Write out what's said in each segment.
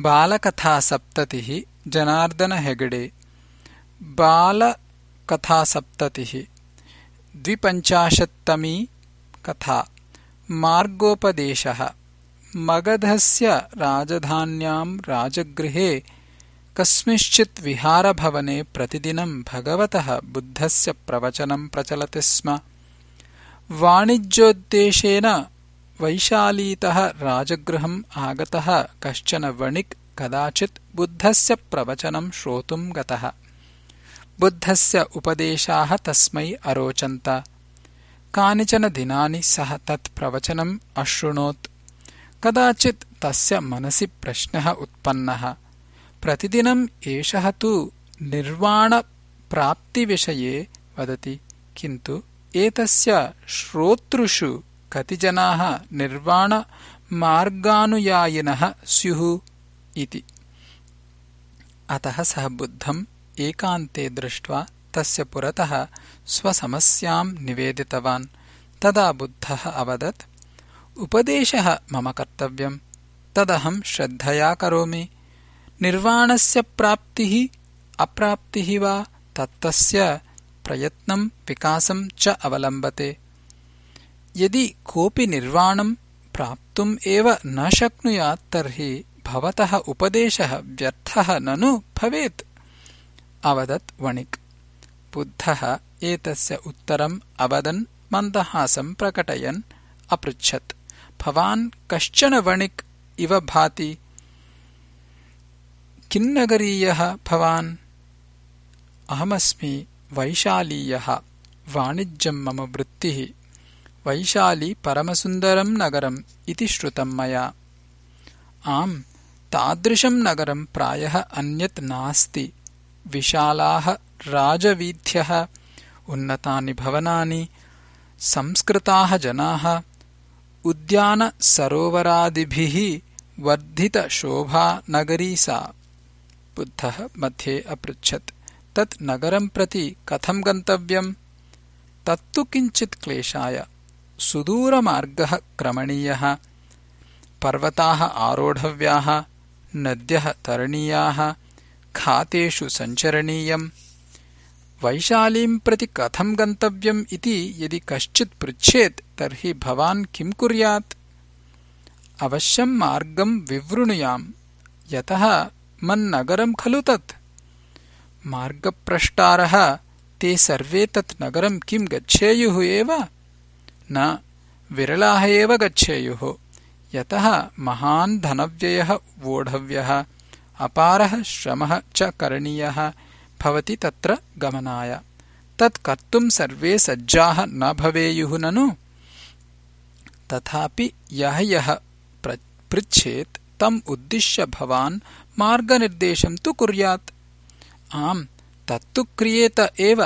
बालकथासप्ततिः जनार्दन हेगडे बालकथासप्ततिः द्विपञ्चाशत्तमी कथा। मार्गोपदेशः। मगधस्य राजधान्याम् राजगृहे कस्मिंश्चित् विहारभवने प्रतिदिनम् भगवतः बुद्धस्य प्रवचनम् प्रचलति स्म। वाणिज्योद्देशेन वैशालीतः राजगृहम् आगतः कश्चन वणिक् कदाचित् बुद्धस्य प्रवचनम् श्रोतुम् गतः। बुद्धस्य उपदेशाः तस्मै अरोचन्त। कानिचन दिनानि सः तत् प्रवचनम् अशृणोत् कदाचित् तस्य मनसि प्रश्नः उत्पन्नः। प्रतिदिनम् एषः तु निर्वाणप्राप्तिविषये वदति किन्तु एतस्य श्रोतृषु कति जनाः निर्वाणमार्गानुयायिनः स्युः इति। अतः सः बुद्धम् एकान्ते दृष्ट्वा तस्य पुरतः स्वसमस्याम् निवेदितवान्। तदा बुद्धः अवदत् उपदेशः मम कर्तव्यम् तदहम् श्रद्धया करोमि। निर्वाणस्य प्राप्तिः अप्राप्तिः वा तत्तस्य प्रयत्नम् विकासम् च अवलम्बते यदि कोऽपि निर्वाणम् प्राप्तुम् एव न शक्नुयात् तर्हि भवतः उपदेशः व्यर्थः ननु भवेत्। अवदत् वणिक्। बुद्धः एतस्य उत्तरम् अवदन् मन्दहासम् प्रकटयन् अपृच्छत्। भवान् कश्चन वणिक् इव भाति? किन्नगरीयः भवान्? अहमस्मि वैशालीयः। वाणिज्यम् मम वृत्तिः वैशाली परमसुन्दरम् नगरम् इति श्रुतम् मया। आम् तादृशम् नगरम् प्रायः अन्यत् नास्ति। विशालाः राजवीथ्यः उन्नतानि भवनानि संस्कृताः जनाः उद्यानसरोवरादिभिः वर्धितशोभा नगरी सा। बुद्धः मध्ये अपृच्छत् तत् नगरम् प्रति कथम् गन्तव्यम्? तत्तु किञ्चित् क्लेशाय सुदूरमार्गः क्रमणीयः पर्वताः आरोढव्याः नद्यः तरणीयाः खातेषु सञ्चरणीयम्। वैशालीम् प्रति कथम् गन्तव्यम् इति यदि कश्चित् पृच्छेत् तर्हि भवान् किम् कुर्यात्? अवश्यम् मार्गम् विवृणुयाम्। यतः मन्नगरम् खलु तत्? मार्गप्रष्टारः ते सर्वे तत् नगरम् किम् गच्छेयुः एव न विरलाः एव गच्छेयुः। यतः महान् धनव्ययः वोढव्यः अपारः श्रमः च करणीयः भवति तत्र गमनाय। तत् कर्तुम् सर्वे सज्जाः न भवेयुः ननु? तथापि यः यः पृच्छेत् तम् उद्दिश्य भवान् मार्गनिर्देशम् तु कुर्यात्। आम् तत्तु क्रियेत एव।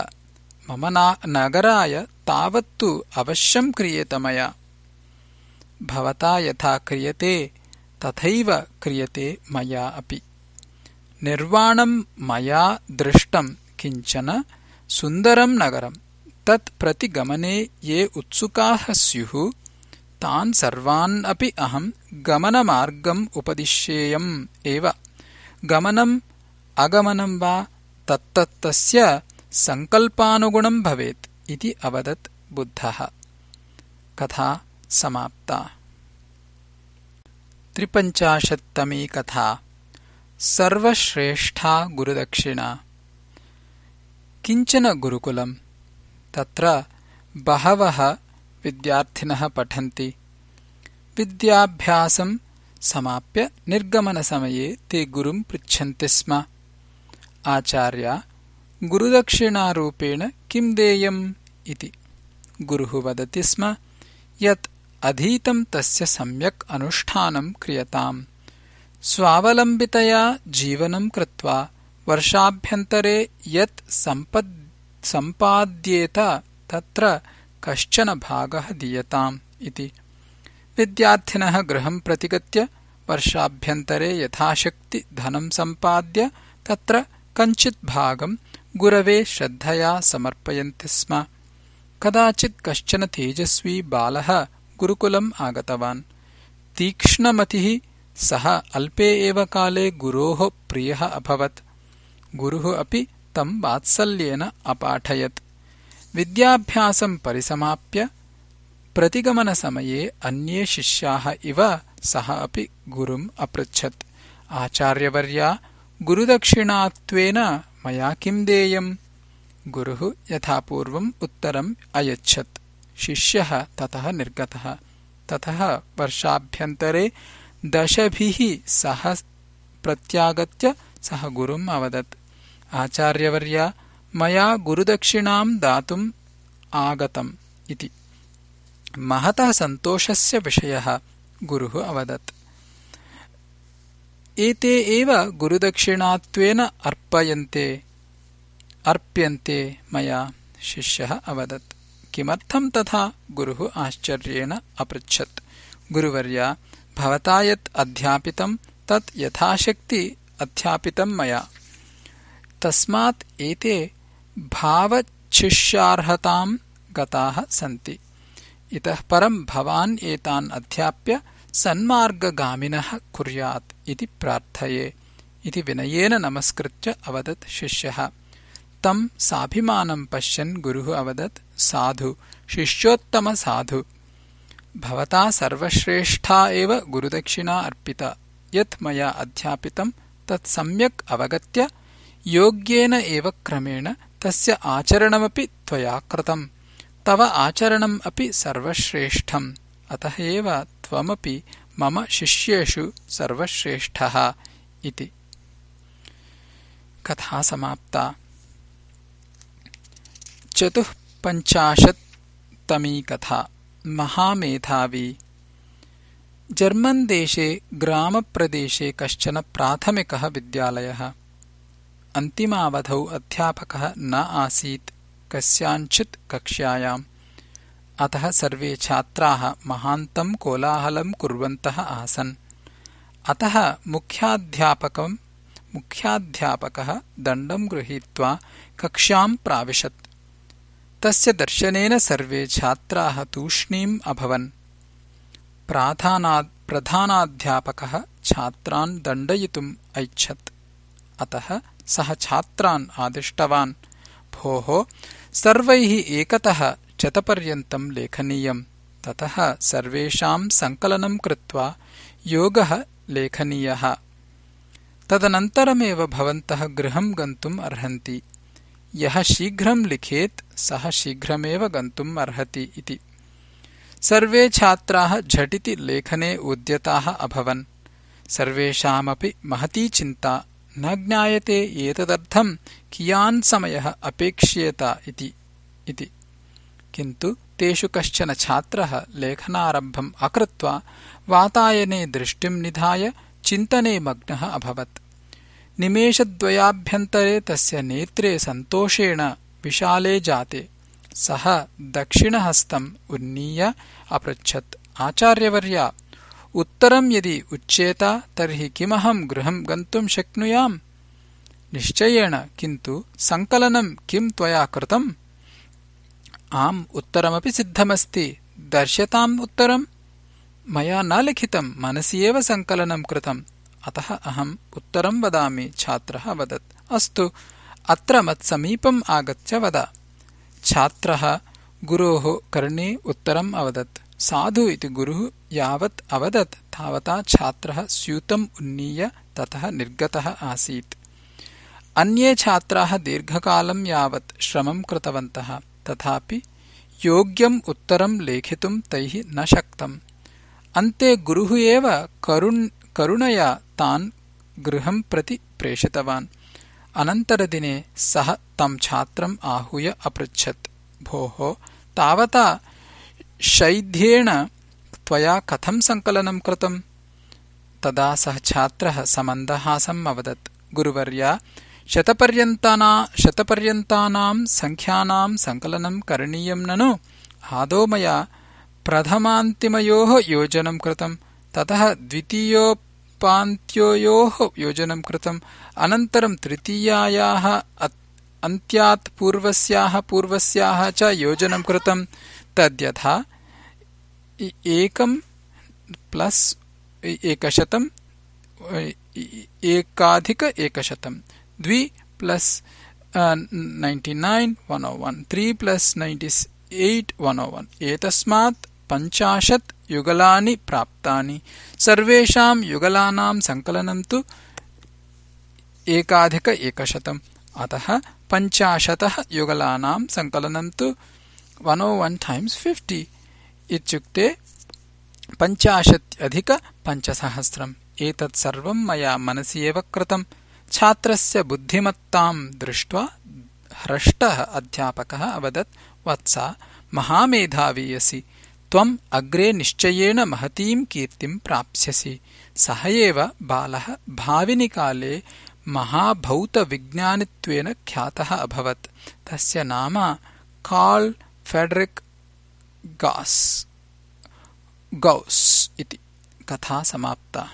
मम नगराय तावत्तु अवश्यम् क्रियेत मया। भवता यथा क्रियते तथैव क्रियते मया अपि। निर्वाणम् मया दृष्टम् किञ्चन सुन्दरम् नगरम् तत् प्रति गमने ये उत्सुकाः स्युः तान् सर्वान् अपि अहम् गमनमार्गम् उपदिश्येयम् एव। गमनम् अगमनम् वा तत्तत्तस्य सङ्कल्पानुगुणम् भवेत् इति अवदत् बुद्धः। कथा समाप्ता। त्रिपञ्चाशत्तमी कथा। सर्वश्रेष्ठा गुरुदक्षिणा। किञ्चन गुरुकुलम् तत्र बहवः विद्यार्थिनः पठन्ति। विद्याभ्यासम् समाप्य निर्गमनसमये ते गुरुम् पृच्छन्ति स्म। आचार्य गुरुदक्षिणारूपेण किम् देयम् इति। गुरुः वदति स्म यत् अधीतम् तस्य सम्यक् अनुष्ठानम् क्रियताम्। स्वावलम्बितया जीवनम् कृत्वा वर्षाभ्यन्तरे यत् सम्पाद्येत तत्र कश्चन भागः दीयताम् इति। विद्यार्थिनः गृहम् प्रतिगत्य वर्षाभ्यन्तरे यथाशक्ति धनम् सम्पाद्य तत्र कञ्चित् भागम् गुरवे श्रद्धया समर्पयन्ति स्म। कदाचित् कश्चन तेजस्वी बालः गुरुकुलम् आगतवान्। तीक्ष्णमतिः सः अल्पे एव काले गुरोः प्रियः अभवत्। गुरुः अपि तं वात्सल्येन अपाठयत्। विद्याभ्यासं परिसमाप्य प्रतिगमनसमये अन्ये शिष्याः इव सः अपि गुरुम् अपृच्छत्। आचार्यवर्या गुरुदक्षिणात्वेन मया किम् देयम्? गुरुः यथापूर्वम् उत्तरम् अयच्छत्। शिष्यः ततः निर्गतः। ततः वर्षाभ्यन्तरे दशभिः सह प्रत्यागत्य सः गुरुम् अवदत्। आचार्यवर्या मया गुरुदक्षिणाम् दातुम् आगतम् इति। महतः सन्तोषस्य विषयः गुरुः अवदत् एते एव गुरुदक्षिणात्वेन अर्पयन्ते अर्प्यन्ते मया शिष्यः अवदत्। किमर्थम् तथा? गुरुः आश्चर्येण अपृच्छत्। गुरुवर्या भवता यत् अध्यापितम् तत् यथाशक्ति अध्यापितम् मया। तस्मात् एते भावच्छिष्यार्हताम् गताः सन्ति। इतः परम् भवान् एतान् अध्याप्य सन्मार्गगामिनः कुर्यात् इति प्रार्थये। इति विनयेन नमस्कृत्य अवदत् शिष्यः। तम् साभिमानम् पश्यन् गुरुः अवदत् साधु शिष्योत्तमसाधु भवता सर्वश्रेष्ठा एव गुरुदक्षिणा अर्पिता। यत् मया अध्यापितम् तत् सम्यक् अवगत्य योग्येन एव क्रमेण तस्य आचरणमपि त्वया कृतम्। तव आचरणम् अपि सर्वश्रेष्ठम्। अतः एव त्वमपि मम शिष्येषु सर्वश्रेष्ठः इति। कथा समाप्ता। चतुःपञ्चाशत्तमी कथा। महामेधावी। जर्मन् देशे ग्रामप्रदेशे कश्चन प्राथमिकः विद्यालयः। अन्तिमावधौ अध्यापकः न आसीत्। कस्याञ्चित् कक्ष्यायाम् अतः सर्वे छात्राः महान्तम् कोलाहलम् कुर्वन्तः आसन्। अतः मुख्याध्यापकः दण्डम् गृहीत्वा कक्ष्याम् प्राविशत्। तस्य दर्शनेन सर्वे छात्राः तूष्णीम् अभवन्। प्रधानाध्यापकः छात्रान् दण्डयितुम् ऐच्छत्। अतः सः छात्रान् आदिष्टवान्। भोः सर्वैः एकतः चतपर्यन्तम् लेखनीयम् ततः सर्वेषाम् सङ्कलनम् कृत्वा योगः लेखनीयः। तदनन्तरमेव भवन्तः गृहम् गन्तुम् अर्हन्ति। यः शीघ्रम् लिखेत् सः शीघ्रमेव गन्तुम् अर्हति इति। सर्वे छात्राः झटिति लेखने उद्यताः अभवन्। सर्वेषामपि महती चिन्ता न ज्ञायते एतदर्थम् कियान् समयः अपेक्ष्येत इति किन्तु तेषु कश्चन छात्रः लेखनारम्भम् अकृत्वा वातायने दृष्टिम् निधाय चिन्तने मग्नः अभवत्। निमेषद्वयाभ्यन्तरे तस्य नेत्रे सन्तोषेण विशाले जाते। सः दक्षिणहस्तम् उन्नीय अपृच्छत् आचार्यवर्या उत्तरम् यदि उच्येत तर्हि किमहम् गृहम् गन्तुम् शक्नुयाम्? निश्चयेन किन्तु सङ्कलनम् किम् त्वया कृतम् आम् उत्तरमपि सिद्धमस्ति। दर्श्यताम् उत्तरम्। मया न लिखितम्। मनसि एव सङ्कलनम् कृतम्। अतः अहम् उत्तरम् वदामि छात्रः वदत्। अस्तु। अत्र मत्समीपम् आगत्य वद। छात्रः गुरोः कर्णे उत्तरम् अवदत्। साधु इति गुरुः यावत् अवदत्। तावता छात्रः स्यूतम् उन्नीय ततः निर्गतः आसीत्। अन्ये छात्राः दीर्घकालम् यावत् श्रमम् कृतवन्तः तथापि योग्यम् उत्तरम् लेखितुम् तैः न शक्तम्। अन्ते गुरुः एव करुणया तान् गृहम् प्रति प्रेषितवान्। अनन्तरदिने सः तम् छात्रम् आहूय अपृच्छत्। भोः तावता शैध्येण त्वया कथम् सङ्कलनम् कृतम्? तदा सः छात्रः समन्दहासम् अवदत्। गुरुवर्या शतपर्यन्तानाम् सङ्ख्यानाम् सङ्कलनम् करणीयम् ननु। आदौ मया प्रथमान्तिमयोः योजनम् कृतम्। ततः द्वितीयोपान्त्योयोः योजनम् कृतम्। अनन्तरम् तृतीयायाः अन्त्यात् पूर्वस्याः पूर्वस्याः च योजनम् कृतम्। तद्यथा एकम् प्लस् एकशतम् एकाधिक एकशतम् nine one O one three plus ninety eight one O one एतस्मात् पञ्चाशत् युगलानि प्राप्तानि। सर्वेषाम् युगलानां सङ्कलनं तु एकाधिक एकशतम्। अतः पञ्चाशतः युगलानां सङ्कलनं तु one O one times fifty इत्युक्ते पञ्चाशत्यधिकपञ्चसहस्रम् एतत् सर्वं मया मनसि एव कृतम् छात्रस्य बुद्धिमत्ताम् दृष्ट्वा ह्रष्टः अध्यापकः अवदत् वत्स महामेधावी असि त्वम् अग्रे निश्चयेन महतीम् कीर्तिम् प्राप्स्यसि। सः एव बालः भाविनिकाले महाभौतविज्ञानित्वेन ख्यातः अभवत्। तस्य नाम कार्ल् फेडरिक् गास् गौस् इति। कथा समाप्ता